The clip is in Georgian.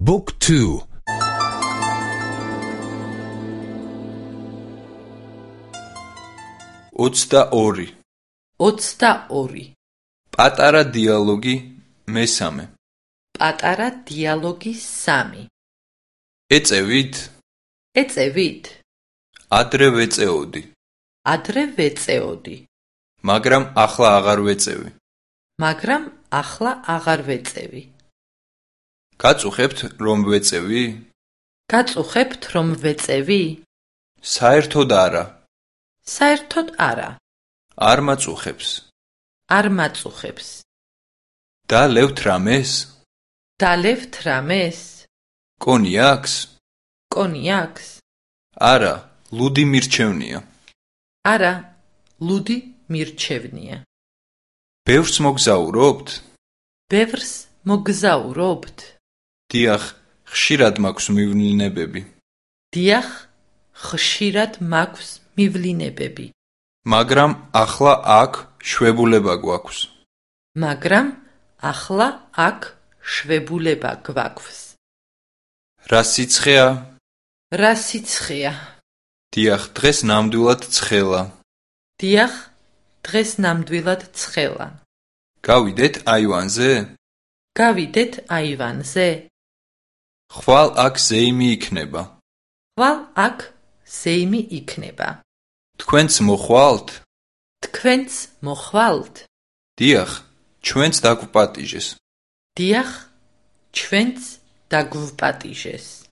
Book 2 22 22 პატარა დიალოგი მესამე. პატარა დიალოგი 3 ეწევით? ეწევით. ადრე ვეწეოდი. ადრე ვეწეოდი. მაგრამ ახლა აღარ ვეწევი. მაგრამ ახლა აღარ ვეწევი გაწუხებთ რომ ვეწევი? გაწუხებთ რომ ვეწევი? საერთოდ არა. საერთოდ არა. არ მაწუხებს. არ მაწუხებს. და ლევთ რამეს? დალევთ რამეს. კონიაქს კონიაქს არა ლუდი მირჩევნია. არა ლუდი მირჩევნია. ბევრს მოგზაურობთ? ბევრს მოგზაურობთ დიახ ხშირად მაქვს მივლინებები. დიახ ხშირად მაქვს მივლინებები. მაგრამ ახლა აქ შვებულება გვაქვს. მაგრამ ახლა აქ შვებულება გვაქვს. რა სიცხეა? რა სიცხეა? დიახ დღეს ნამდვილად ცხელა. დიახ დღეს ნამდვილად ცხელა. გავიდეთ აივანზე? გავიდეთ აივანზე ხვალ აქ ზეიმი იქნება. ხვალ აქ ზეიმი იქნება. თქვენც მოხვალთ. თქვენც მოხვალთ. დიახ ჩვენც დაგვპატიჟეს. დიახ ჩვენც დაგვპატიჟეს